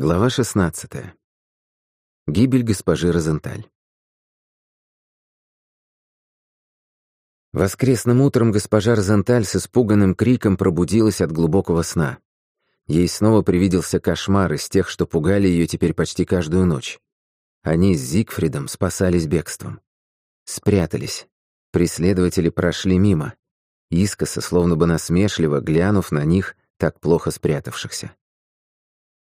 Глава 16. Гибель госпожи Розенталь. Воскресным утром госпожа Розенталь с испуганным криком пробудилась от глубокого сна. Ей снова привиделся кошмар из тех, что пугали ее теперь почти каждую ночь. Они с Зигфридом спасались бегством. Спрятались. Преследователи прошли мимо, искоса, словно бы насмешливо, глянув на них, так плохо спрятавшихся.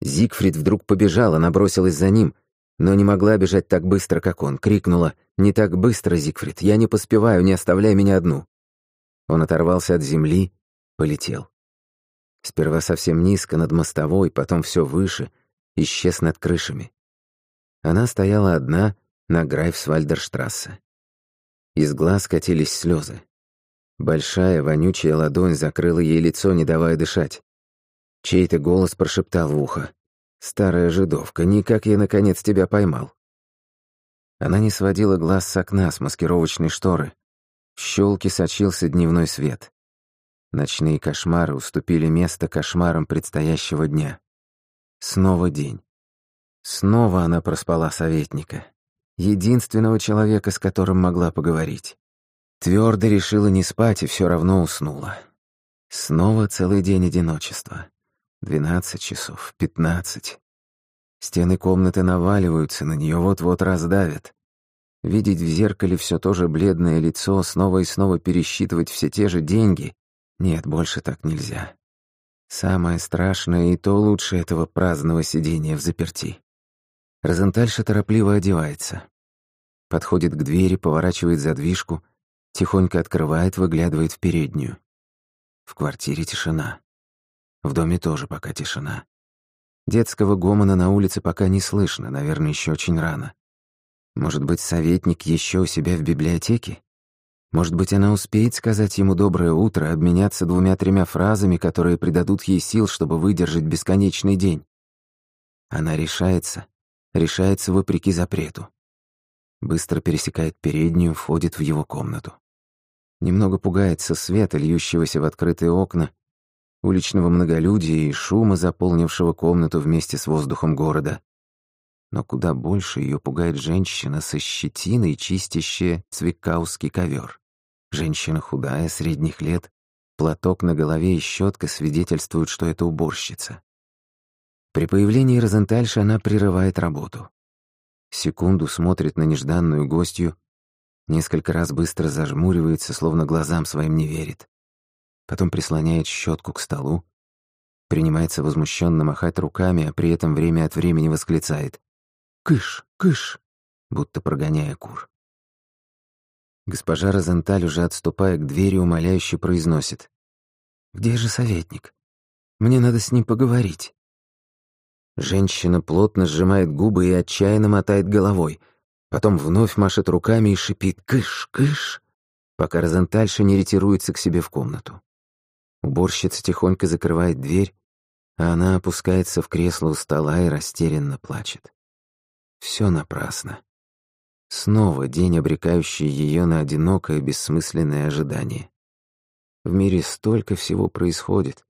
Зигфрид вдруг побежала, набросилась за ним, но не могла бежать так быстро, как он. Крикнула «Не так быстро, Зигфрид! Я не поспеваю, не оставляй меня одну!» Он оторвался от земли, полетел. Сперва совсем низко над мостовой, потом все выше, исчез над крышами. Она стояла одна на Грайфсвальдерштрассе. Из глаз катились слезы. Большая, вонючая ладонь закрыла ей лицо, не давая дышать. Чей-то голос прошептал в ухо. «Старая жидовка, никак я, наконец, тебя поймал». Она не сводила глаз с окна с маскировочной шторы. В щелке сочился дневной свет. Ночные кошмары уступили место кошмарам предстоящего дня. Снова день. Снова она проспала советника. Единственного человека, с которым могла поговорить. Твердо решила не спать и все равно уснула. Снова целый день одиночества. Двенадцать часов, пятнадцать. Стены комнаты наваливаются на нее, вот-вот раздавят. Видеть в зеркале все то же бледное лицо, снова и снова пересчитывать все те же деньги. Нет, больше так нельзя. Самое страшное и то лучше этого праздного сидения в заперти. Розентальша торопливо одевается. Подходит к двери, поворачивает задвижку, тихонько открывает, выглядывает в переднюю. В квартире тишина. В доме тоже пока тишина. Детского гомона на улице пока не слышно, наверное, еще очень рано. Может быть, советник еще у себя в библиотеке? Может быть, она успеет сказать ему «доброе утро», обменяться двумя-тремя фразами, которые придадут ей сил, чтобы выдержать бесконечный день. Она решается, решается вопреки запрету. Быстро пересекает переднюю, входит в его комнату. Немного пугается света, льющегося в открытые окна, уличного многолюдия и шума, заполнившего комнату вместе с воздухом города. Но куда больше ее пугает женщина со щетиной, чистящая цвикаусский ковер. Женщина худая, средних лет, платок на голове и щетка свидетельствуют, что это уборщица. При появлении Розентальши она прерывает работу. Секунду смотрит на нежданную гостью, несколько раз быстро зажмуривается, словно глазам своим не верит потом прислоняет щетку к столу, принимается возмущенно махать руками, а при этом время от времени восклицает «Кыш! Кыш!», будто прогоняя кур. Госпожа Розенталь, уже отступая к двери, умоляюще произносит «Где же советник? Мне надо с ним поговорить». Женщина плотно сжимает губы и отчаянно мотает головой, потом вновь машет руками и шипит «Кыш! Кыш!», пока Розентальша не ретируется к себе в комнату. Уборщица тихонько закрывает дверь, а она опускается в кресло у стола и растерянно плачет. Все напрасно. Снова день, обрекающий ее на одинокое, бессмысленное ожидание. В мире столько всего происходит.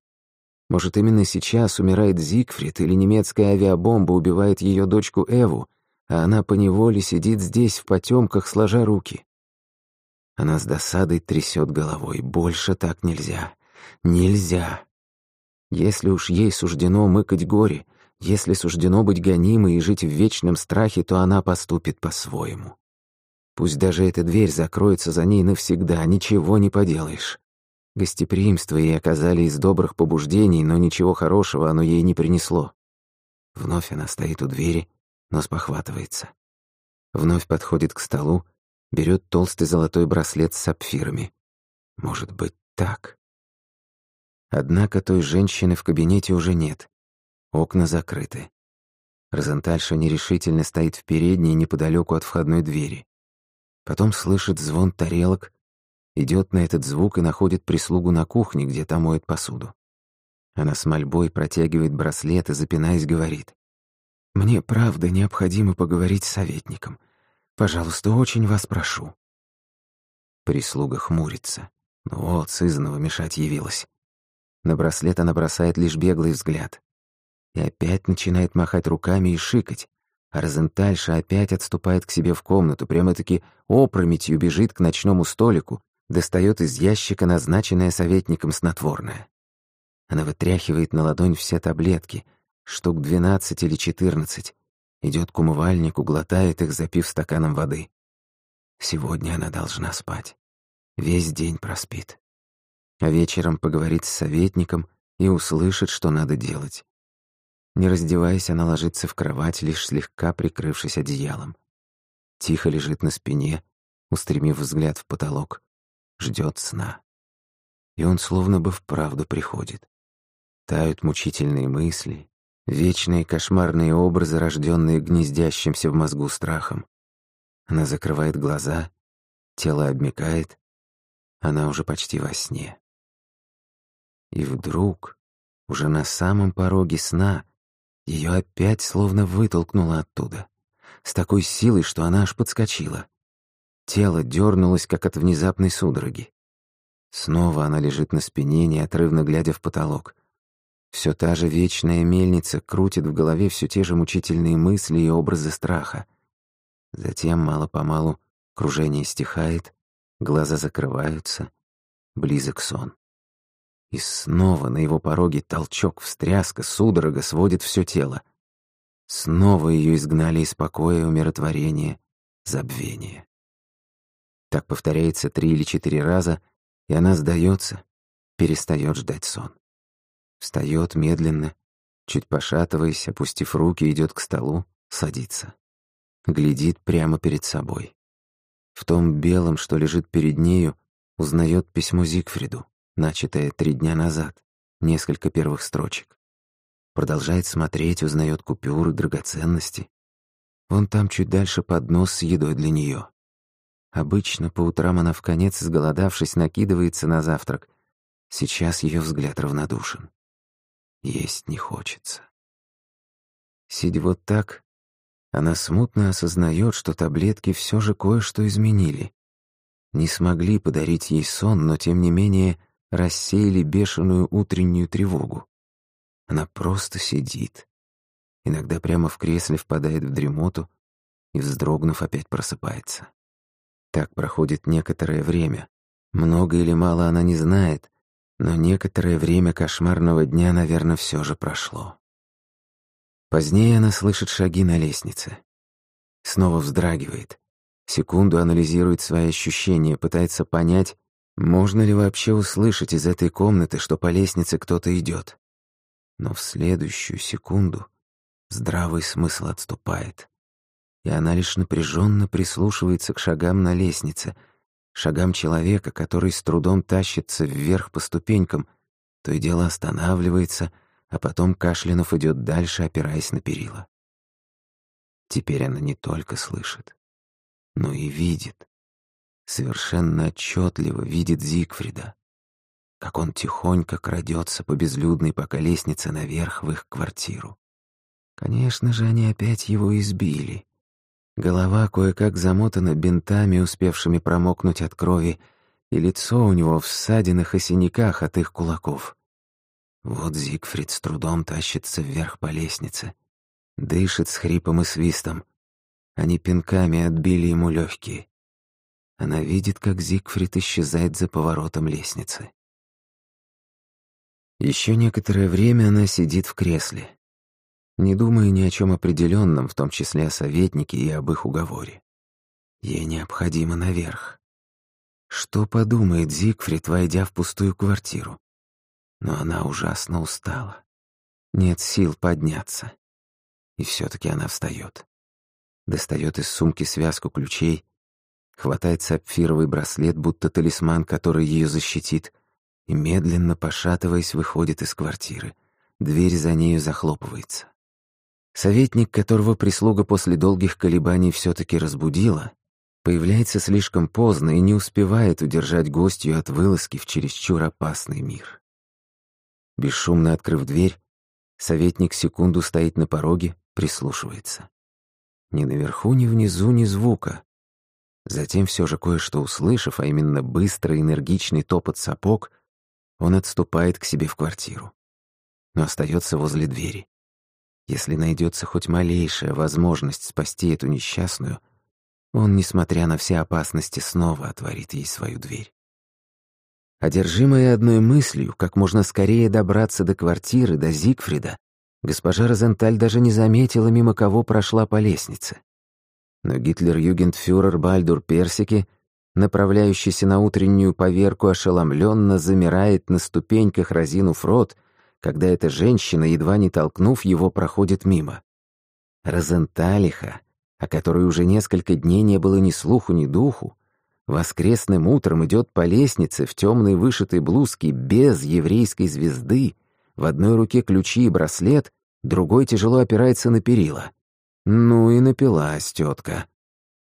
Может, именно сейчас умирает Зигфрид или немецкая авиабомба убивает ее дочку Эву, а она поневоле сидит здесь в потемках, сложа руки. Она с досадой трясет головой. Больше так нельзя. Нельзя. Если уж ей суждено мыкать горе, если суждено быть гонимой и жить в вечном страхе, то она поступит по-своему. Пусть даже эта дверь закроется за ней навсегда, ничего не поделаешь. Гостеприимство ей оказали из добрых побуждений, но ничего хорошего оно ей не принесло. Вновь она стоит у двери, но спохватывается. Вновь подходит к столу, берет толстый золотой браслет с сапфирами. Может быть, так? Однако той женщины в кабинете уже нет. Окна закрыты. Розентальша нерешительно стоит в передней неподалеку от входной двери. Потом слышит звон тарелок, идет на этот звук и находит прислугу на кухне, где та моет посуду. Она с мольбой протягивает браслет и, запинаясь, говорит. «Мне правда необходимо поговорить с советником. Пожалуйста, очень вас прошу». Прислуга хмурится. Вот, сызнова мешать явилась. На браслет она бросает лишь беглый взгляд. и опять начинает махать руками и шикать. А Розентальша опять отступает к себе в комнату, прямо-таки опрометью бежит к ночному столику, достает из ящика назначенное советником снотворное. Она вытряхивает на ладонь все таблетки, штук двенадцать или четырнадцать, идет к умывальнику, глотает их, запив стаканом воды. Сегодня она должна спать. Весь день проспит. А вечером поговорит с советником и услышит, что надо делать. Не раздеваясь, она ложится в кровать, лишь слегка прикрывшись одеялом. Тихо лежит на спине, устремив взгляд в потолок, ждет сна. И он словно бы вправду приходит. Тают мучительные мысли, вечные кошмарные образы, рожденные гнездящимся в мозгу страхом. Она закрывает глаза, тело обмякает, она уже почти во сне. И вдруг, уже на самом пороге сна, ее опять словно вытолкнуло оттуда, с такой силой, что она аж подскочила. Тело дернулось, как от внезапной судороги. Снова она лежит на спине, неотрывно глядя в потолок. Все та же вечная мельница крутит в голове все те же мучительные мысли и образы страха. Затем, мало-помалу, кружение стихает, глаза закрываются, близок сон. И снова на его пороге толчок, встряска, судорога сводит все тело. Снова ее изгнали из покоя, умиротворения, забвения. Так повторяется три или четыре раза, и она сдается, перестает ждать сон. Встает медленно, чуть пошатываясь, опустив руки, идет к столу, садится. Глядит прямо перед собой. В том белом, что лежит перед нею, узнает письмо Зигфриду начатое три дня назад, несколько первых строчек. Продолжает смотреть, узнает купюры, драгоценности. Вон там чуть дальше поднос с едой для нее. Обычно по утрам она в конец, сголодавшись, накидывается на завтрак. Сейчас ее взгляд равнодушен. Есть не хочется. Сидя вот так, она смутно осознает, что таблетки все же кое-что изменили. Не смогли подарить ей сон, но тем не менее рассеяли бешеную утреннюю тревогу. Она просто сидит. Иногда прямо в кресле впадает в дремоту и, вздрогнув, опять просыпается. Так проходит некоторое время. Много или мало она не знает, но некоторое время кошмарного дня, наверное, все же прошло. Позднее она слышит шаги на лестнице. Снова вздрагивает. Секунду анализирует свои ощущения, пытается понять, можно ли вообще услышать из этой комнаты, что по лестнице кто-то идет? Но в следующую секунду здравый смысл отступает, и она лишь напряженно прислушивается к шагам на лестнице, шагам человека, который с трудом тащится вверх по ступенькам, то и дело останавливается, а потом кашлянув идет дальше, опираясь на перила. Теперь она не только слышит, но и видит совершенно отчетливо видит Зигфрида, как он тихонько крадется по безлюдной пока лестнице наверх в их квартиру. Конечно же, они опять его избили. Голова кое-как замотана бинтами, успевшими промокнуть от крови, и лицо у него в ссадинах и синяках от их кулаков. Вот Зигфрид с трудом тащится вверх по лестнице, дышит с хрипом и свистом. Они пинками отбили ему легкие. Она видит, как Зигфрид исчезает за поворотом лестницы. Еще некоторое время она сидит в кресле, не думая ни о чем определенном, в том числе о советнике и об их уговоре. Ей необходимо наверх. Что подумает Зигфрид, войдя в пустую квартиру? Но она ужасно устала. Нет сил подняться. И все-таки она встает. Достает из сумки связку ключей хватает сапфировый браслет, будто талисман, который ее защитит, и, медленно пошатываясь, выходит из квартиры. Дверь за нею захлопывается. Советник, которого прислуга после долгих колебаний все-таки разбудила, появляется слишком поздно и не успевает удержать гостью от вылазки в чересчур опасный мир. Бесшумно открыв дверь, советник секунду стоит на пороге, прислушивается. Ни наверху, ни внизу, ни звука. Затем все же кое-что услышав, а именно быстрый энергичный топот сапог, он отступает к себе в квартиру. Но остается возле двери. Если найдется хоть малейшая возможность спасти эту несчастную, он, несмотря на все опасности, снова отворит ей свою дверь. Одержимая одной мыслью, как можно скорее добраться до квартиры, до Зигфрида, госпожа Розенталь даже не заметила, мимо кого прошла по лестнице. Но Гитлер-югендфюрер Бальдур Персики, направляющийся на утреннюю поверку, ошеломленно замирает на ступеньках, разинув рот, когда эта женщина, едва не толкнув его, проходит мимо. Розенталиха, о которой уже несколько дней не было ни слуху, ни духу, воскресным утром идет по лестнице в темной вышитой блузке без еврейской звезды, в одной руке ключи и браслет, другой тяжело опирается на перила. Ну и напилась тетка.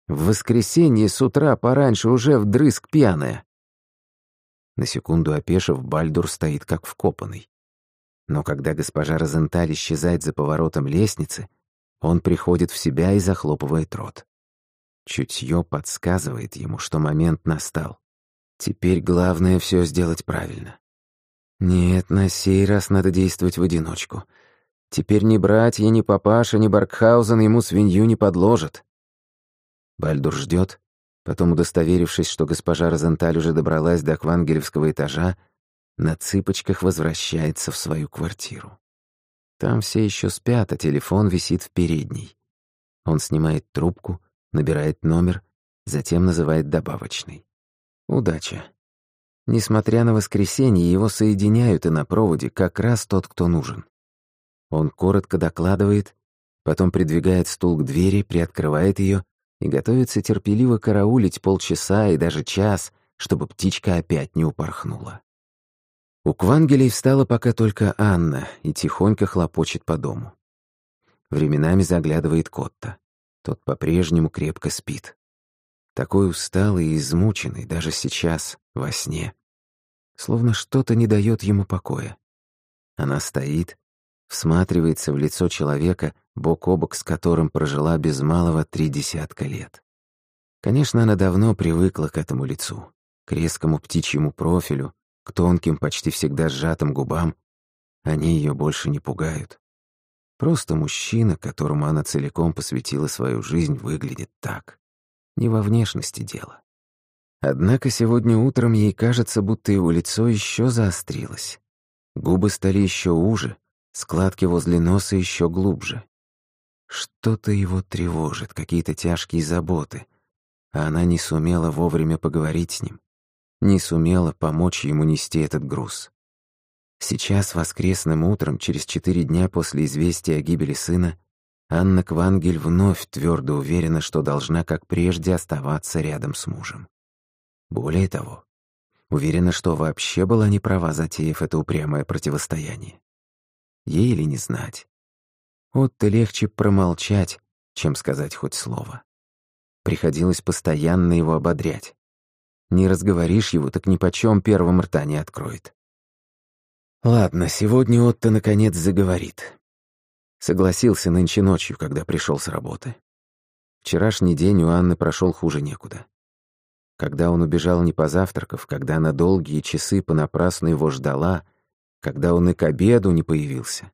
В воскресенье с утра пораньше уже вдрызг пьяная. На секунду опешив, Бальдур стоит как вкопанный. Но когда госпожа Розенталь исчезает за поворотом лестницы, он приходит в себя и захлопывает рот. Чутье подсказывает ему, что момент настал. Теперь главное все сделать правильно. Нет, на сей раз надо действовать в одиночку. Теперь ни братья, ни папаша, ни Баркхаузен ему свинью не подложат. Бальдур ждет, потом, удостоверившись, что госпожа Розенталь уже добралась до квангелевского этажа, на цыпочках возвращается в свою квартиру. Там все еще спят, а телефон висит в передней. Он снимает трубку, набирает номер, затем называет добавочный. Удача. Несмотря на воскресенье, его соединяют и на проводе как раз тот, кто нужен. Он коротко докладывает, потом придвигает стул к двери, приоткрывает ее и готовится терпеливо караулить полчаса и даже час, чтобы птичка опять не упорхнула. У Квангелей встала пока только Анна и тихонько хлопочет по дому. Временами заглядывает Котта. Тот по-прежнему крепко спит. Такой усталый и измученный даже сейчас, во сне. Словно что-то не дает ему покоя. Она стоит, всматривается в лицо человека, бок о бок с которым прожила без малого три десятка лет. Конечно, она давно привыкла к этому лицу, к резкому птичьему профилю, к тонким, почти всегда сжатым губам. Они ее больше не пугают. Просто мужчина, которому она целиком посвятила свою жизнь, выглядит так. Не во внешности дело. Однако сегодня утром ей кажется, будто его лицо еще заострилось. Губы стали еще уже, складки возле носа еще глубже. Что-то его тревожит, какие-то тяжкие заботы, а она не сумела вовремя поговорить с ним, не сумела помочь ему нести этот груз. Сейчас, воскресным утром, через четыре дня после известия о гибели сына, Анна Квангель вновь твердо уверена, что должна, как прежде, оставаться рядом с мужем. Более того, уверена, что вообще была не права, затеяв это упрямое противостояние. Ей или не знать. Вот-то легче промолчать, чем сказать хоть слово. Приходилось постоянно его ободрять. Не разговоришь его, так ни почем первым рта не откроет. Ладно, сегодня Отто наконец заговорит. Согласился нынче ночью, когда пришел с работы. Вчерашний день у Анны прошел хуже некуда. Когда он убежал не позавтракав, когда она долгие часы понапрасну его ждала, когда он и к обеду не появился,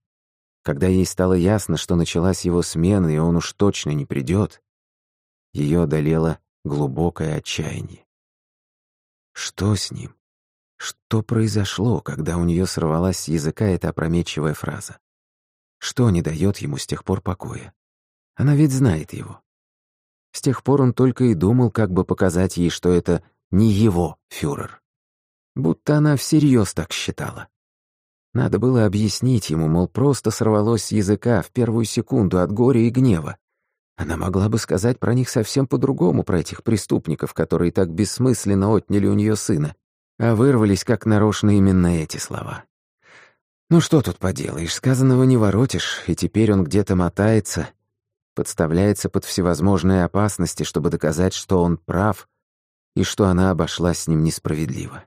когда ей стало ясно, что началась его смена, и он уж точно не придет, ее одолело глубокое отчаяние. Что с ним? Что произошло, когда у нее сорвалась с языка эта опрометчивая фраза? Что не дает ему с тех пор покоя? Она ведь знает его. С тех пор он только и думал, как бы показать ей, что это не его фюрер. Будто она всерьез так считала. Надо было объяснить ему, мол, просто сорвалось с языка в первую секунду от горя и гнева. Она могла бы сказать про них совсем по-другому, про этих преступников, которые так бессмысленно отняли у нее сына а вырвались как нарочно именно эти слова. Ну что тут поделаешь, сказанного не воротишь, и теперь он где-то мотается, подставляется под всевозможные опасности, чтобы доказать, что он прав и что она обошлась с ним несправедливо.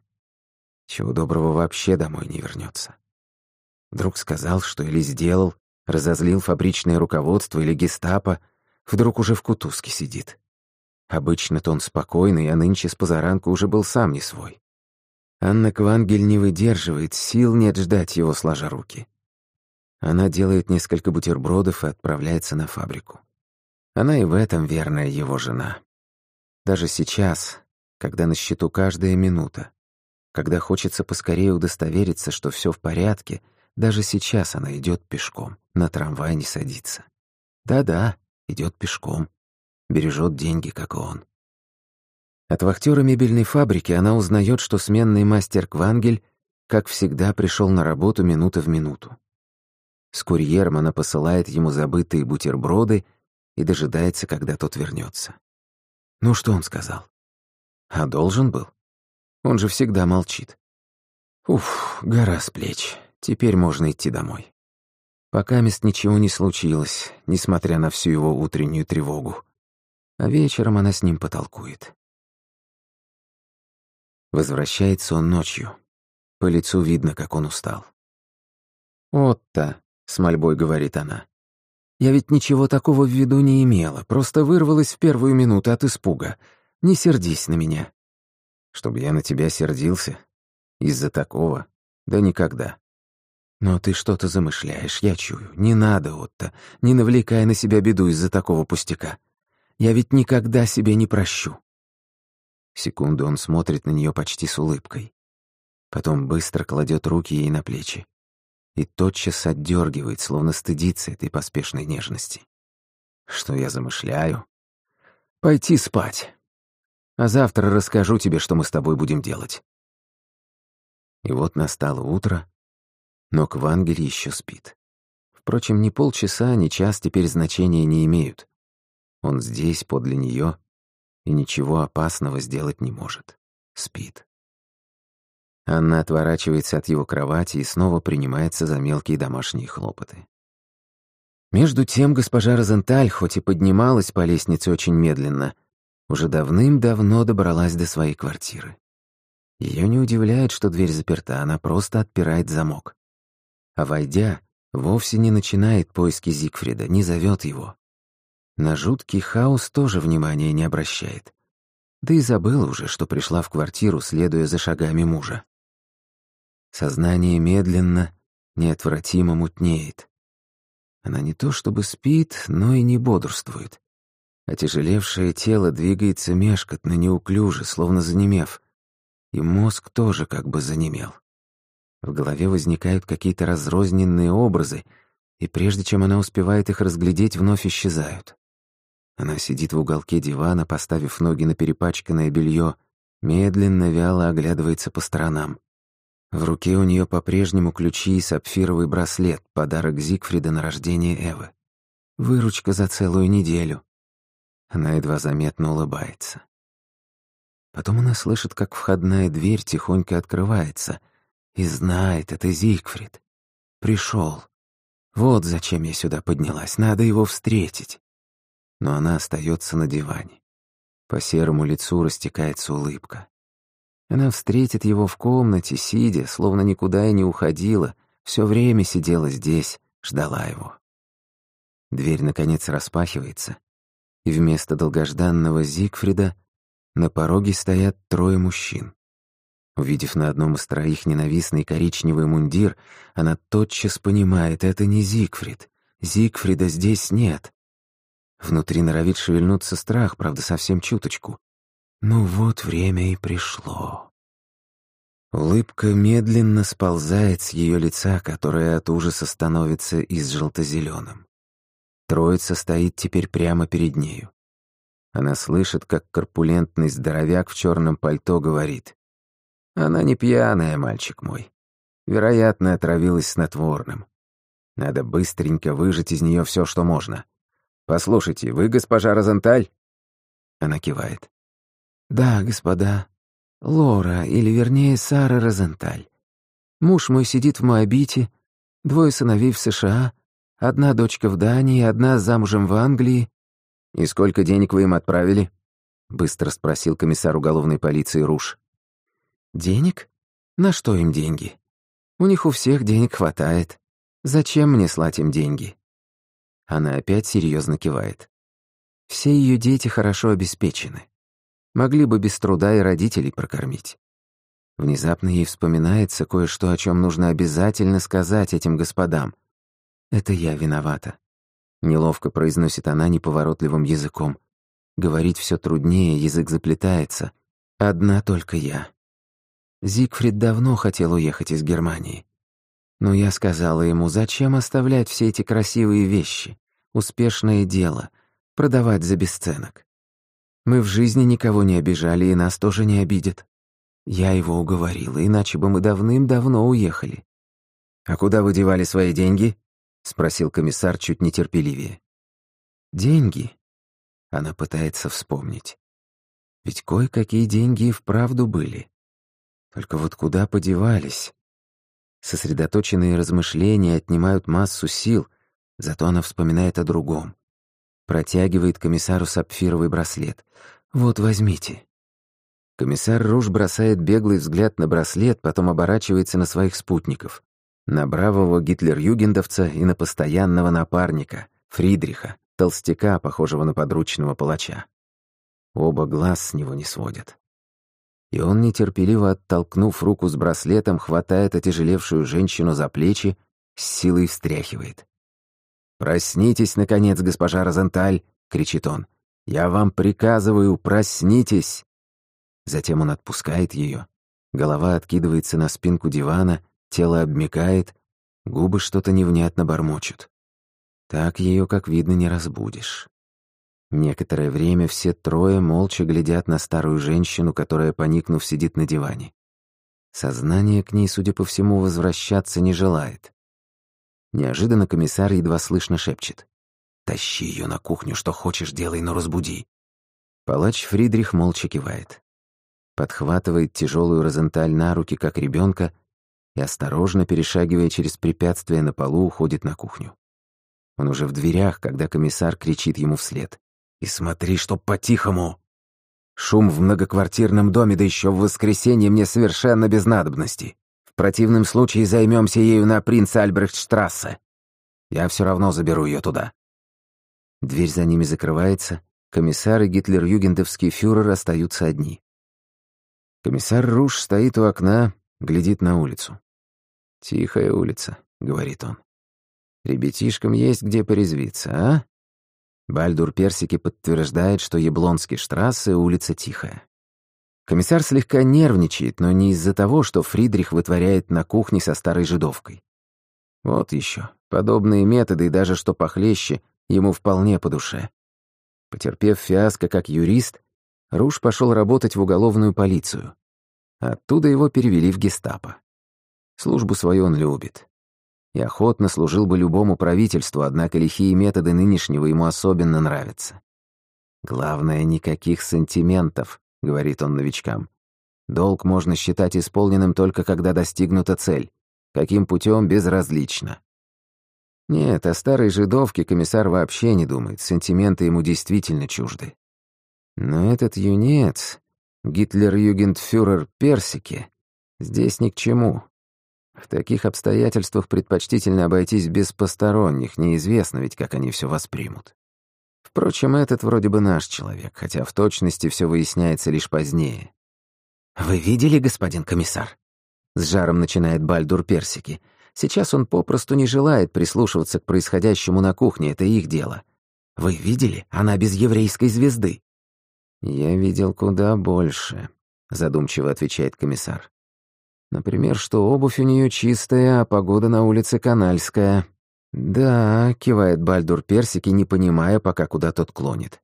Чего доброго вообще домой не вернется. Вдруг сказал, что или сделал, разозлил фабричное руководство или гестапо, вдруг уже в кутузке сидит. Обычно-то он спокойный, а нынче с позаранку уже был сам не свой. Анна Квангель не выдерживает, сил нет ждать его, сложа руки. Она делает несколько бутербродов и отправляется на фабрику. Она и в этом верная его жена. Даже сейчас, когда на счету каждая минута, когда хочется поскорее удостовериться, что все в порядке, даже сейчас она идет пешком, на трамвай не садится. Да-да, идет пешком, бережет деньги, как и он. От вахтера мебельной фабрики она узнает, что сменный мастер Квангель, как всегда, пришел на работу минута в минуту. С курьером она посылает ему забытые бутерброды и дожидается, когда тот вернется. Ну, что он сказал? А должен был. Он же всегда молчит. Уф, гора с плеч. Теперь можно идти домой. Пока мест ничего не случилось, несмотря на всю его утреннюю тревогу. А вечером она с ним потолкует. Возвращается он ночью. По лицу видно, как он устал. «Отто», — с мольбой говорит она, — «я ведь ничего такого в виду не имела, просто вырвалась в первую минуту от испуга. Не сердись на меня». «Чтобы я на тебя сердился? Из-за такого? Да никогда». «Но ты что-то замышляешь, я чую. Не надо, Отто, не навлекай на себя беду из-за такого пустяка. Я ведь никогда себе не прощу». Секунду он смотрит на нее почти с улыбкой. Потом быстро кладет руки ей на плечи. И тотчас отдергивает, словно стыдится этой поспешной нежности. Что я замышляю? Пойти спать. А завтра расскажу тебе, что мы с тобой будем делать. И вот настало утро, но Квангель еще спит. Впрочем, ни полчаса, ни час теперь значения не имеют. Он здесь, подле нее, и ничего опасного сделать не может. Спит. Анна отворачивается от его кровати и снова принимается за мелкие домашние хлопоты. Между тем госпожа Розенталь, хоть и поднималась по лестнице очень медленно, уже давным-давно добралась до своей квартиры. Ее не удивляет, что дверь заперта, она просто отпирает замок. А войдя, вовсе не начинает поиски Зигфрида, не зовет его. На жуткий хаос тоже внимания не обращает. Да и забыла уже, что пришла в квартиру, следуя за шагами мужа. Сознание медленно, неотвратимо мутнеет. Она не то чтобы спит, но и не бодрствует. Отяжелевшее тело двигается мешкотно, неуклюже, словно занемев. И мозг тоже как бы занемел. В голове возникают какие-то разрозненные образы, и прежде чем она успевает их разглядеть, вновь исчезают. Она сидит в уголке дивана, поставив ноги на перепачканное белье, медленно, вяло оглядывается по сторонам. В руке у нее по-прежнему ключи и сапфировый браслет, подарок Зигфрида на рождение Эвы. Выручка за целую неделю. Она едва заметно улыбается. Потом она слышит, как входная дверь тихонько открывается, и знает, это Зигфрид. Пришел. Вот зачем я сюда поднялась, надо его встретить но она остается на диване. По серому лицу растекается улыбка. Она встретит его в комнате, сидя, словно никуда и не уходила, все время сидела здесь, ждала его. Дверь, наконец, распахивается, и вместо долгожданного Зигфрида на пороге стоят трое мужчин. Увидев на одном из троих ненавистный коричневый мундир, она тотчас понимает, это не Зигфрид. Зигфрида здесь нет. Внутри норовит шевельнуться страх, правда, совсем чуточку. Ну вот время и пришло. Улыбка медленно сползает с ее лица, которое от ужаса становится из желто-зеленым. Троица стоит теперь прямо перед нею. Она слышит, как корпулентный здоровяк в черном пальто говорит. «Она не пьяная, мальчик мой. Вероятно, отравилась снотворным. Надо быстренько выжать из нее все, что можно. «Послушайте, вы госпожа Розенталь?» Она кивает. «Да, господа. Лора, или вернее Сара Розенталь. Муж мой сидит в Моабите, двое сыновей в США, одна дочка в Дании, одна замужем в Англии. И сколько денег вы им отправили?» Быстро спросил комиссар уголовной полиции Руш. «Денег? На что им деньги? У них у всех денег хватает. Зачем мне слать им деньги?» Она опять серьезно кивает. Все ее дети хорошо обеспечены. Могли бы без труда и родителей прокормить. Внезапно ей вспоминается кое-что, о чем нужно обязательно сказать этим господам. Это я виновата. Неловко произносит она неповоротливым языком. Говорить все труднее, язык заплетается. Одна только я. Зигфрид давно хотел уехать из Германии. Но я сказала ему, зачем оставлять все эти красивые вещи, успешное дело, продавать за бесценок. Мы в жизни никого не обижали, и нас тоже не обидят. Я его уговорила, иначе бы мы давным-давно уехали. «А куда вы девали свои деньги?» — спросил комиссар чуть нетерпеливее. «Деньги?» — она пытается вспомнить. Ведь кое-какие деньги и вправду были. Только вот куда подевались? Сосредоточенные размышления отнимают массу сил, зато она вспоминает о другом. Протягивает комиссару сапфировый браслет. «Вот, возьмите». Комиссар Руж бросает беглый взгляд на браслет, потом оборачивается на своих спутников. На бравого гитлер-югендовца и на постоянного напарника, Фридриха, толстяка, похожего на подручного палача. Оба глаз с него не сводят. И он, нетерпеливо оттолкнув руку с браслетом, хватает отяжелевшую женщину за плечи, с силой встряхивает. «Проснитесь, наконец, госпожа Розенталь!» — кричит он. «Я вам приказываю, проснитесь!» Затем он отпускает ее. Голова откидывается на спинку дивана, тело обмякает, губы что-то невнятно бормочут. Так ее, как видно, не разбудишь. Некоторое время все трое молча глядят на старую женщину, которая, поникнув, сидит на диване. Сознание к ней, судя по всему, возвращаться не желает. Неожиданно комиссар едва слышно шепчет. «Тащи ее на кухню, что хочешь, делай, но разбуди». Палач Фридрих молча кивает. Подхватывает тяжелую розенталь на руки, как ребенка, и, осторожно перешагивая через препятствие на полу, уходит на кухню. Он уже в дверях, когда комиссар кричит ему вслед. И смотри, чтоб по-тихому. Шум в многоквартирном доме, да еще в воскресенье мне совершенно без надобности. В противном случае займемся ею на принца Альбрехтштрассе. Я все равно заберу ее туда. Дверь за ними закрывается, комиссар и гитлер-югендовский фюрер остаются одни. Комиссар Руш стоит у окна, глядит на улицу. «Тихая улица», — говорит он. «Ребятишкам есть где порезвиться, а?» Бальдур Персики подтверждает, что Яблонский штрассе — улица тихая. Комиссар слегка нервничает, но не из-за того, что Фридрих вытворяет на кухне со старой жидовкой. Вот еще. Подобные методы, и даже что похлеще, ему вполне по душе. Потерпев фиаско как юрист, Руш пошел работать в уголовную полицию. Оттуда его перевели в гестапо. Службу свою он любит и охотно служил бы любому правительству, однако лихие методы нынешнего ему особенно нравятся. «Главное, никаких сантиментов», — говорит он новичкам. «Долг можно считать исполненным только когда достигнута цель. Каким путем безразлично». Нет, о старой жидовке комиссар вообще не думает, сантименты ему действительно чужды. Но этот юнец, Гитлер-югендфюрер Персики, здесь ни к чему. В таких обстоятельствах предпочтительно обойтись без посторонних, неизвестно ведь, как они все воспримут. Впрочем, этот вроде бы наш человек, хотя в точности все выясняется лишь позднее. «Вы видели, господин комиссар?» С жаром начинает Бальдур Персики. Сейчас он попросту не желает прислушиваться к происходящему на кухне, это их дело. «Вы видели? Она без еврейской звезды». «Я видел куда больше», — задумчиво отвечает комиссар. Например, что обувь у нее чистая, а погода на улице канальская. Да, кивает Бальдур Персики, не понимая, пока куда тот клонит.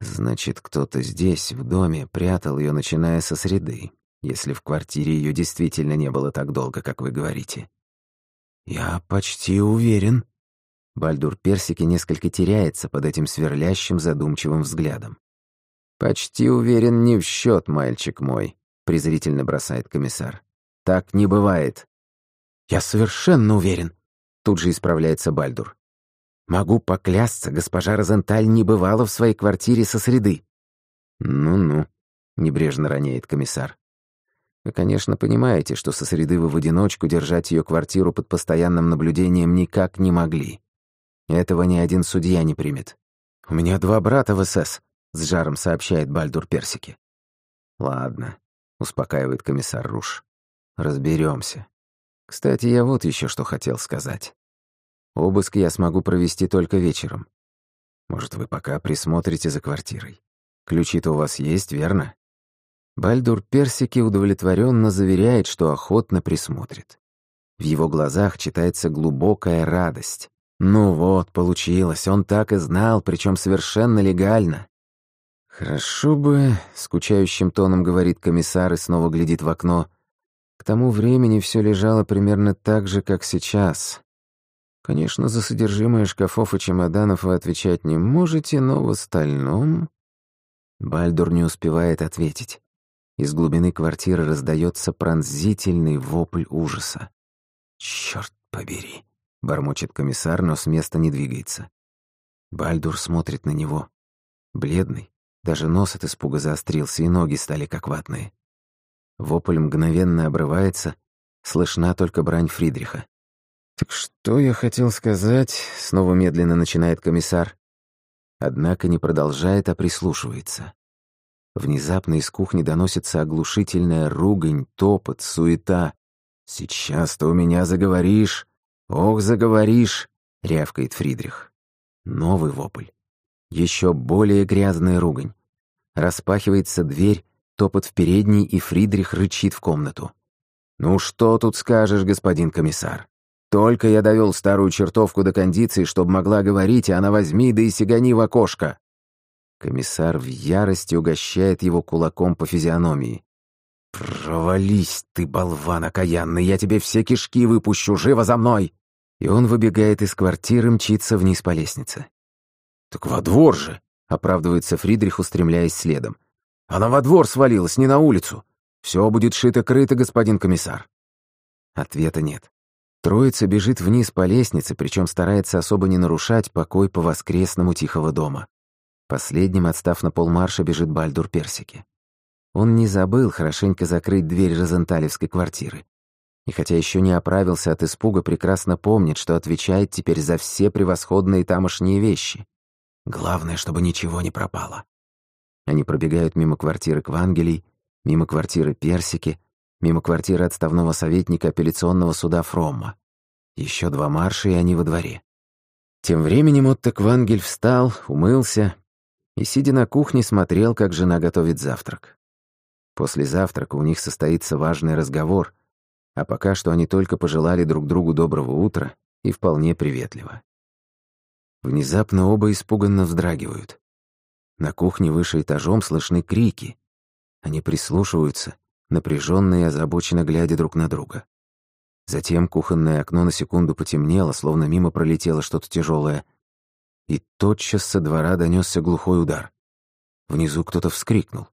Значит, кто-то здесь, в доме, прятал ее, начиная со среды, если в квартире ее действительно не было так долго, как вы говорите. Я почти уверен. Бальдур Персики несколько теряется под этим сверлящим задумчивым взглядом. «Почти уверен не в счет, мальчик мой», — презрительно бросает комиссар. Так не бывает. Я совершенно уверен. Тут же исправляется Бальдур. Могу поклясться, госпожа Розенталь не бывала в своей квартире со среды. Ну-ну, небрежно роняет комиссар. Вы, конечно, понимаете, что со среды вы в одиночку держать ее квартиру под постоянным наблюдением никак не могли. Этого ни один судья не примет. У меня два брата в СС, с жаром сообщает Бальдур Персики. Ладно, успокаивает комиссар Руш. Разберемся. Кстати, я вот еще что хотел сказать. Обыск я смогу провести только вечером. Может, вы пока присмотрите за квартирой. Ключи-то у вас есть, верно? Бальдур Персики удовлетворенно заверяет, что охотно присмотрит. В его глазах читается глубокая радость. Ну вот, получилось, он так и знал, причем совершенно легально. «Хорошо бы», — скучающим тоном говорит комиссар и снова глядит в окно. К тому времени все лежало примерно так же, как сейчас. Конечно, за содержимое шкафов и чемоданов вы отвечать не можете, но в остальном... Бальдур не успевает ответить. Из глубины квартиры раздается пронзительный вопль ужаса. «Чёрт побери!» — бормочет комиссар, но с места не двигается. Бальдур смотрит на него. Бледный, даже нос от испуга заострился, и ноги стали как ватные. Вопль мгновенно обрывается, слышна только брань Фридриха. «Так что я хотел сказать?» — снова медленно начинает комиссар. Однако не продолжает, а прислушивается. Внезапно из кухни доносится оглушительная ругань, топот, суета. «Сейчас ты у меня заговоришь! Ох, заговоришь!» — рявкает Фридрих. Новый вопль. Еще более грязная ругань. Распахивается дверь, топот в передней, и Фридрих рычит в комнату. «Ну что тут скажешь, господин комиссар? Только я довел старую чертовку до кондиции, чтобы могла говорить, и она возьми да и сигани в окошко». Комиссар в ярости угощает его кулаком по физиономии. «Провались ты, болван окаянный, я тебе все кишки выпущу, живо за мной!» И он выбегает из квартиры, мчится вниз по лестнице. «Так во двор же!» — оправдывается Фридрих, устремляясь следом. «Она во двор свалилась, не на улицу. Все будет шито-крыто, господин комиссар». Ответа нет. Троица бежит вниз по лестнице, причем старается особо не нарушать покой по воскресному тихого дома. Последним, отстав на полмарша, бежит Бальдур Персики. Он не забыл хорошенько закрыть дверь Розенталевской квартиры. И хотя еще не оправился от испуга, прекрасно помнит, что отвечает теперь за все превосходные тамошние вещи. Главное, чтобы ничего не пропало. Они пробегают мимо квартиры Квангелей, мимо квартиры Персики, мимо квартиры отставного советника апелляционного суда Фромма. Еще два марша, и они во дворе. Тем временем Отто Квангель встал, умылся и, сидя на кухне, смотрел, как жена готовит завтрак. После завтрака у них состоится важный разговор, а пока что они только пожелали друг другу доброго утра и вполне приветливо. Внезапно оба испуганно вздрагивают. На кухне выше этажом слышны крики. Они прислушиваются, напряженно и озабоченно глядя друг на друга. Затем кухонное окно на секунду потемнело, словно мимо пролетело что-то тяжелое, и тотчас со двора донесся глухой удар. Внизу кто-то вскрикнул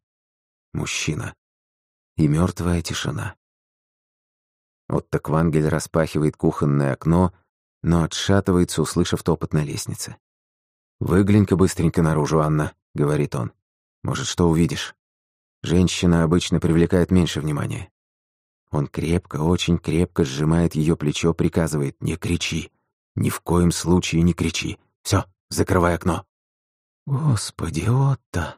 мужчина. И мертвая тишина. Отто Квангель распахивает кухонное окно, но отшатывается, услышав топот на лестнице. «Выглянь-ка быстренько наружу, Анна», — говорит он. «Может, что увидишь?» Женщина обычно привлекает меньше внимания. Он крепко, очень крепко сжимает ее плечо, приказывает «Не кричи! Ни в коем случае не кричи! Все, закрывай окно!» «Господи, Отто!»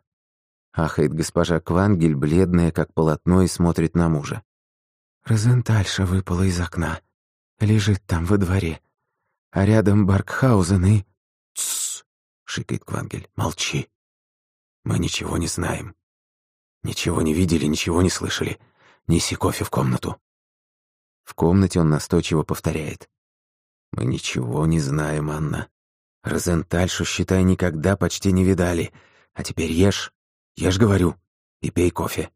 Ахает госпожа Квангель, бледная, как полотно, и смотрит на мужа. Розентальша выпала из окна. Лежит там во дворе. А рядом Баркхаузен и... «Тссс!» — шикает Квангель. «Молчи. Мы ничего не знаем. Ничего не видели, ничего не слышали. Неси кофе в комнату». В комнате он настойчиво повторяет. «Мы ничего не знаем, Анна. Розентальшу, считай, никогда почти не видали. А теперь ешь ж говорю, и пей кофе.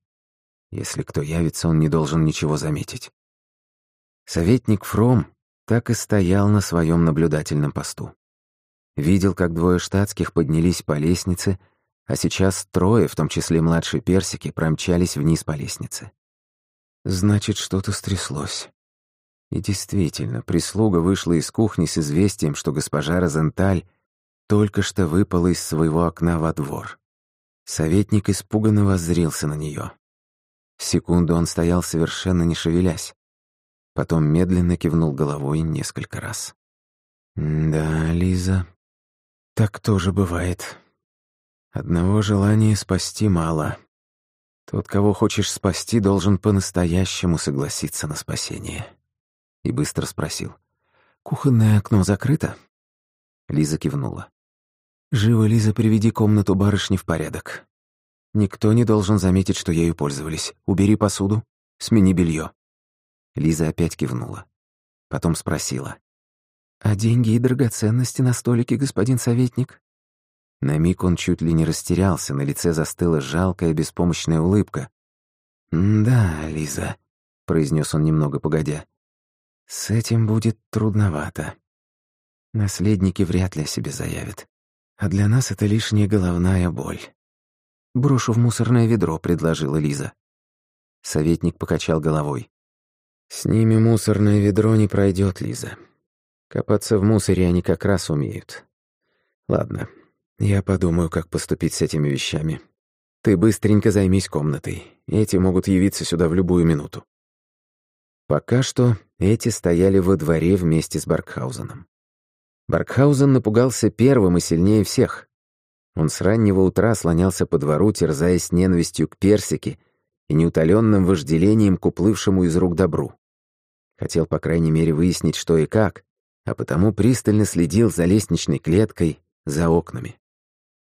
Если кто явится, он не должен ничего заметить. Советник Фром так и стоял на своем наблюдательном посту. Видел, как двое штатских поднялись по лестнице, а сейчас трое, в том числе младший Персики, промчались вниз по лестнице. Значит, что-то стряслось. И действительно, прислуга вышла из кухни с известием, что госпожа Розенталь только что выпала из своего окна во двор. Советник испуганно воззрился на нее. Секунду он стоял, совершенно не шевелясь. Потом медленно кивнул головой несколько раз. «Да, Лиза, так тоже бывает. Одного желания спасти мало. Тот, кого хочешь спасти, должен по-настоящему согласиться на спасение». И быстро спросил. «Кухонное окно закрыто?» Лиза кивнула. «Живо, Лиза, приведи комнату барышни в порядок. Никто не должен заметить, что ею пользовались. Убери посуду, смени белье. Лиза опять кивнула. Потом спросила. «А деньги и драгоценности на столике, господин советник?» На миг он чуть ли не растерялся, на лице застыла жалкая беспомощная улыбка. «Да, Лиза», — произнес он немного погодя, — «с этим будет трудновато. Наследники вряд ли о себе заявят, а для нас это лишняя головная боль». «Брошу в мусорное ведро», — предложила Лиза. Советник покачал головой. «С ними мусорное ведро не пройдет, Лиза. Копаться в мусоре они как раз умеют. Ладно, я подумаю, как поступить с этими вещами. Ты быстренько займись комнатой. Эти могут явиться сюда в любую минуту». Пока что эти стояли во дворе вместе с Баркхаузеном. Баркхаузен напугался первым и сильнее всех. Он с раннего утра слонялся по двору, терзаясь ненавистью к персике и неутоленным вожделением к уплывшему из рук добру. Хотел, по крайней мере, выяснить, что и как, а потому пристально следил за лестничной клеткой, за окнами.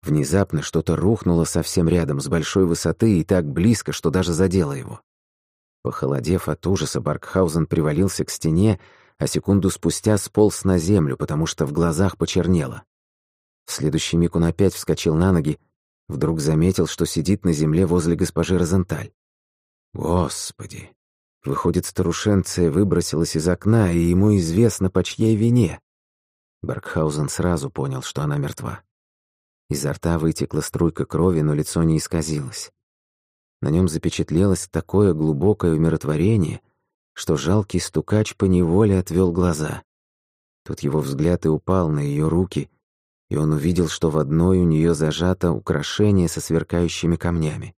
Внезапно что-то рухнуло совсем рядом, с большой высоты и так близко, что даже задело его. Похолодев от ужаса, Баркхаузен привалился к стене, а секунду спустя сполз на землю, потому что в глазах почернело. В следующий миг он опять вскочил на ноги, вдруг заметил, что сидит на земле возле госпожи Розенталь. Господи! Выходит, старушенция выбросилась из окна, и ему известно, по чьей вине. Баркхаузен сразу понял, что она мертва. Изо рта вытекла струйка крови, но лицо не исказилось. На нем запечатлелось такое глубокое умиротворение, что жалкий стукач поневоле отвел глаза. Тут его взгляд и упал на ее руки, и он увидел, что в одной у нее зажато украшение со сверкающими камнями.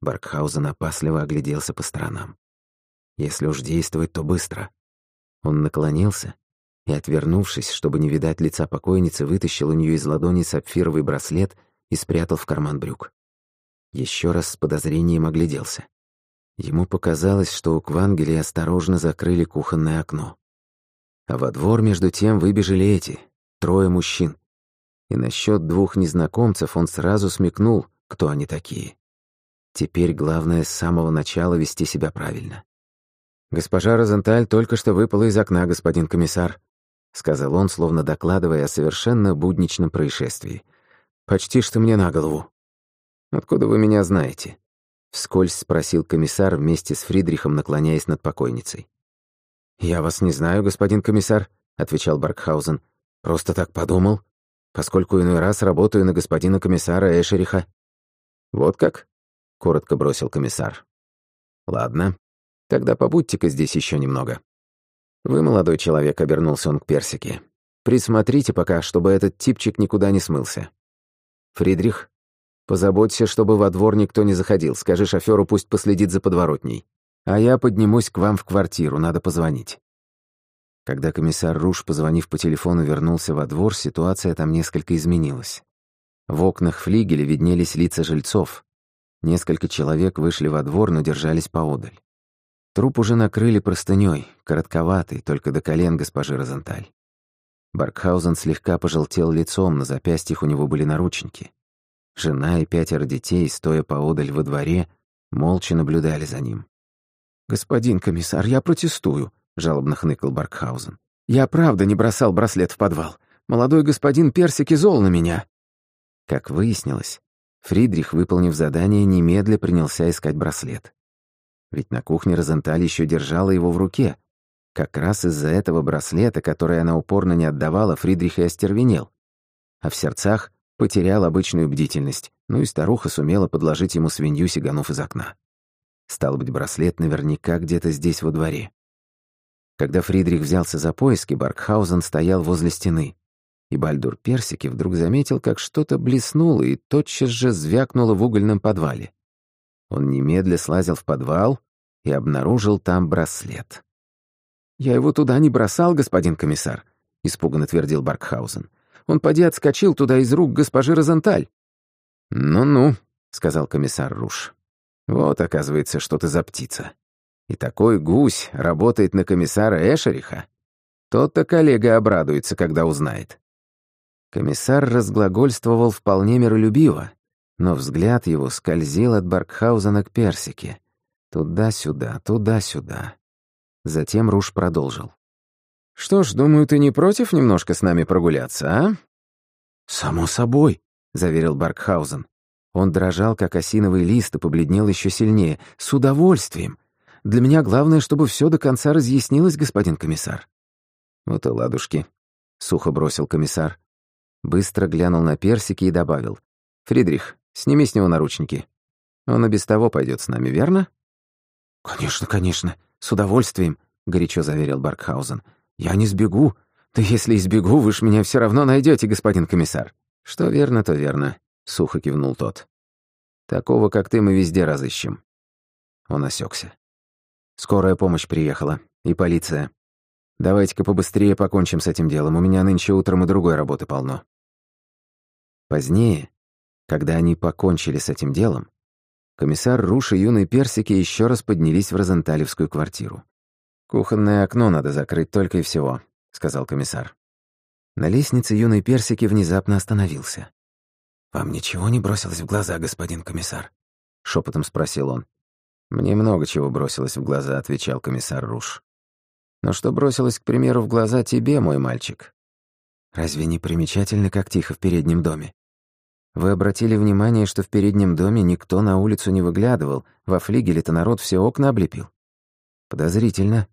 Баркхаузен опасливо огляделся по сторонам. Если уж действовать, то быстро. Он наклонился и, отвернувшись, чтобы не видать лица покойницы, вытащил у нее из ладони сапфировый браслет и спрятал в карман брюк. Еще раз с подозрением огляделся. Ему показалось, что у Квангели осторожно закрыли кухонное окно. А во двор, между тем, выбежали эти, трое мужчин. И насчет двух незнакомцев он сразу смекнул, кто они такие. Теперь главное с самого начала вести себя правильно. «Госпожа Розенталь только что выпала из окна, господин комиссар», — сказал он, словно докладывая о совершенно будничном происшествии. «Почти что мне на голову». «Откуда вы меня знаете?» — вскользь спросил комиссар вместе с Фридрихом, наклоняясь над покойницей. «Я вас не знаю, господин комиссар», — отвечал Баркхаузен. «Просто так подумал, поскольку иной раз работаю на господина комиссара Эшериха». «Вот как?» — коротко бросил комиссар. «Ладно, тогда побудьте-ка здесь еще немного». «Вы, молодой человек», — обернулся он к Персике. «Присмотрите пока, чтобы этот типчик никуда не смылся. Фридрих, позаботься, чтобы во двор никто не заходил. Скажи шоферу, пусть последит за подворотней. А я поднимусь к вам в квартиру, надо позвонить». Когда комиссар Руш, позвонив по телефону, вернулся во двор, ситуация там несколько изменилась. В окнах флигеля виднелись лица жильцов. Несколько человек вышли во двор, но держались поодаль. Труп уже накрыли простыней, коротковатый, только до колен госпожи Розенталь. Баркхаузен слегка пожелтел лицом, на запястьях у него были наручники. Жена и пятеро детей, стоя поодаль во дворе, молча наблюдали за ним. «Господин комиссар, я протестую», — жалобно хныкал Баркхаузен. «Я правда не бросал браслет в подвал. Молодой господин Персик зол на меня». Как выяснилось, Фридрих, выполнив задание, немедля принялся искать браслет. Ведь на кухне Розенталь еще держала его в руке. Как раз из-за этого браслета, который она упорно не отдавала, Фридрих и остервенел. А в сердцах потерял обычную бдительность, ну и старуха сумела подложить ему свинью, сиганув из окна. Стал быть, браслет наверняка где-то здесь во дворе. Когда Фридрих взялся за поиски, Баркхаузен стоял возле стены и Бальдур Персики вдруг заметил, как что-то блеснуло и тотчас же звякнуло в угольном подвале. Он немедля слазил в подвал и обнаружил там браслет. «Я его туда не бросал, господин комиссар», — испуганно твердил Баркхаузен. «Он поди отскочил туда из рук госпожи Розенталь». «Ну-ну», — сказал комиссар Руш. «Вот, оказывается, что ты за птица. И такой гусь работает на комиссара Эшериха. Тот-то коллега обрадуется, когда узнает. Комиссар разглагольствовал вполне миролюбиво, но взгляд его скользил от Баркхаузена к Персике. Туда-сюда, туда-сюда. Затем Руш продолжил. «Что ж, думаю, ты не против немножко с нами прогуляться, а?» «Само собой», — заверил Баркхаузен. Он дрожал, как осиновый лист, и побледнел еще сильнее. «С удовольствием. Для меня главное, чтобы все до конца разъяснилось, господин комиссар». «Вот и ладушки», — сухо бросил комиссар. Быстро глянул на персики и добавил. «Фридрих, сними с него наручники. Он и без того пойдет с нами, верно?» «Конечно, конечно, с удовольствием», — горячо заверил Баркхаузен. «Я не сбегу. Да если и сбегу, вы ж меня все равно найдете, господин комиссар». «Что верно, то верно», — сухо кивнул тот. «Такого, как ты, мы везде разыщем». Он осекся. «Скорая помощь приехала. И полиция. Давайте-ка побыстрее покончим с этим делом. У меня нынче утром и другой работы полно». Позднее, когда они покончили с этим делом, комиссар Руш и юный Персики еще раз поднялись в Розенталевскую квартиру. «Кухонное окно надо закрыть только и всего», — сказал комиссар. На лестнице юный Персики внезапно остановился. «Вам ничего не бросилось в глаза, господин комиссар?» — шепотом спросил он. «Мне много чего бросилось в глаза», — отвечал комиссар Руш. «Но что бросилось, к примеру, в глаза тебе, мой мальчик?» «Разве не примечательно, как тихо в переднем доме?» Вы обратили внимание, что в переднем доме никто на улицу не выглядывал, во флигеле-то народ все окна облепил? Подозрительно.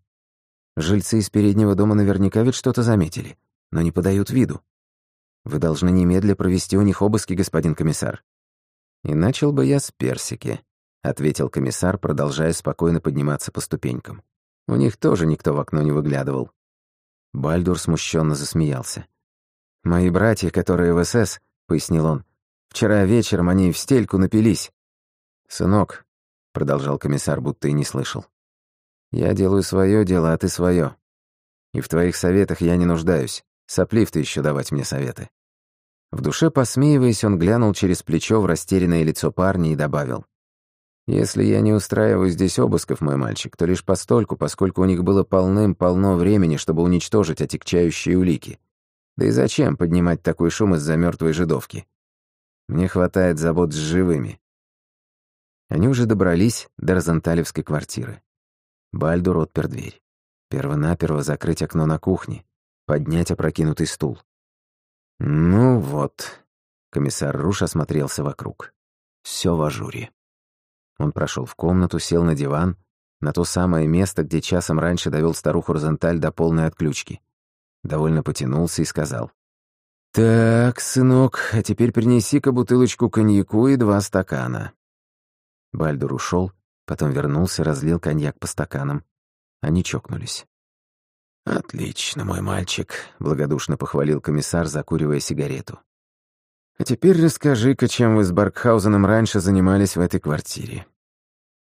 Жильцы из переднего дома наверняка ведь что-то заметили, но не подают виду. Вы должны немедля провести у них обыски, господин комиссар. И начал бы я с персики, ответил комиссар, продолжая спокойно подниматься по ступенькам. У них тоже никто в окно не выглядывал. Бальдур смущенно засмеялся. «Мои братья, которые в СС», — пояснил он, Вчера вечером они в стельку напились. «Сынок», — продолжал комиссар, будто и не слышал, «я делаю свое дело, а ты свое. И в твоих советах я не нуждаюсь. Соплив ты еще давать мне советы». В душе посмеиваясь, он глянул через плечо в растерянное лицо парня и добавил. «Если я не устраиваю здесь обысков, мой мальчик, то лишь постольку, поскольку у них было полным-полно времени, чтобы уничтожить отягчающие улики. Да и зачем поднимать такой шум из-за мертвой жидовки? Мне хватает забот с живыми. Они уже добрались до Розенталевской квартиры. Бальдур отпер дверь. Первонаперво закрыть окно на кухне, поднять опрокинутый стул. «Ну вот», — комиссар Руш осмотрелся вокруг. Все в ажуре. Он прошел в комнату, сел на диван, на то самое место, где часом раньше довел старуху Розенталь до полной отключки. Довольно потянулся и сказал. «Так, сынок, а теперь принеси-ка бутылочку коньяку и два стакана». Бальдур ушел, потом вернулся, разлил коньяк по стаканам. Они чокнулись. «Отлично, мой мальчик», — благодушно похвалил комиссар, закуривая сигарету. «А теперь расскажи-ка, чем вы с Баркхаузеном раньше занимались в этой квартире».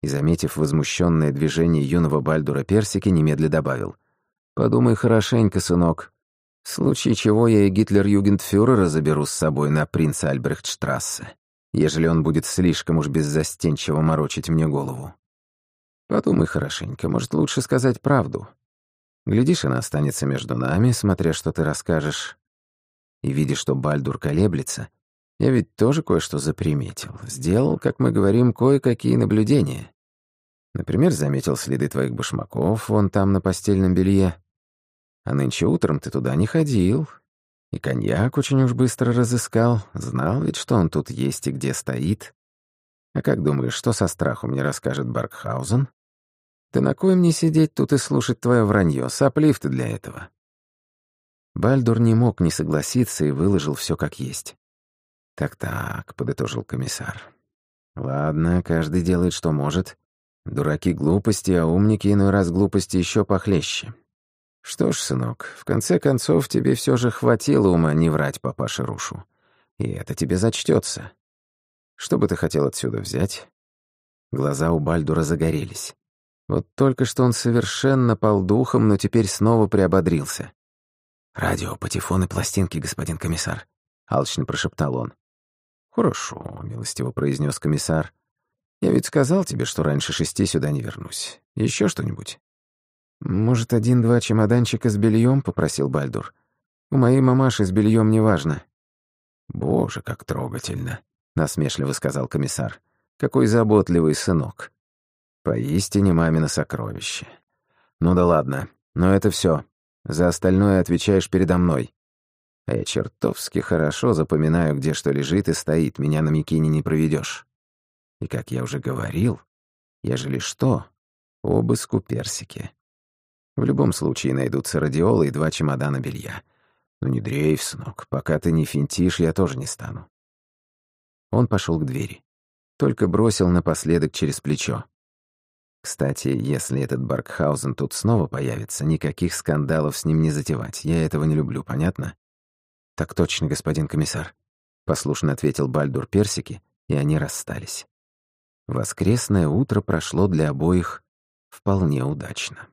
И, заметив возмущенное движение юного Бальдура Персики, немедля добавил. «Подумай хорошенько, сынок, в случае чего я и Гитлер-Югендфюрера заберу с собой на принца Альбрехтштрассе, ежели он будет слишком уж беззастенчиво морочить мне голову. Подумай хорошенько, может, лучше сказать правду. Глядишь, она останется между нами, смотря что ты расскажешь. И видя, что Бальдур колеблется, я ведь тоже кое-что заприметил. Сделал, как мы говорим, кое-какие наблюдения. Например, заметил следы твоих башмаков вон там на постельном белье. А нынче утром ты туда не ходил. И коньяк очень уж быстро разыскал. Знал ведь, что он тут есть и где стоит. А как думаешь, что со страху мне расскажет Баркхаузен? Да на кой мне сидеть тут и слушать твое вранье? Соплив ты для этого. Бальдур не мог не согласиться и выложил все как есть. «Так-так», — подытожил комиссар. «Ладно, каждый делает, что может. Дураки глупости, а умники иной раз глупости еще похлеще. Что ж, сынок, в конце концов тебе все же хватило ума не врать папаше Рушу. И это тебе зачтется. Что бы ты хотел отсюда взять? Глаза у Бальдура загорелись. Вот только что он совершенно пал духом, но теперь снова приободрился. «Радио, патефон и пластинки, господин комиссар», — алчно прошептал он. «Хорошо», — милостиво произнес комиссар. «Я ведь сказал тебе, что раньше шести сюда не вернусь. Еще что-нибудь?» «Может, один-два чемоданчика с бельем? попросил Бальдур. «У моей мамаши с бельем неважно». «Боже, как трогательно», — насмешливо сказал комиссар. «Какой заботливый сынок». Поистине мамино сокровище. Ну да ладно, но это все. За остальное отвечаешь передо мной. А я чертовски хорошо запоминаю, где что лежит и стоит, меня на Микине не проведешь. И, как я уже говорил, ежели что, обыску персики. В любом случае найдутся радиолы и два чемодана белья. Ну не дрейф, сынок, пока ты не финтишь, я тоже не стану. Он пошел к двери. Только бросил напоследок через плечо. Кстати, если этот Баркхаузен тут снова появится, никаких скандалов с ним не затевать. Я этого не люблю, понятно? Так точно, господин комиссар. Послушно ответил Бальдур Персики, и они расстались. Воскресное утро прошло для обоих вполне удачно.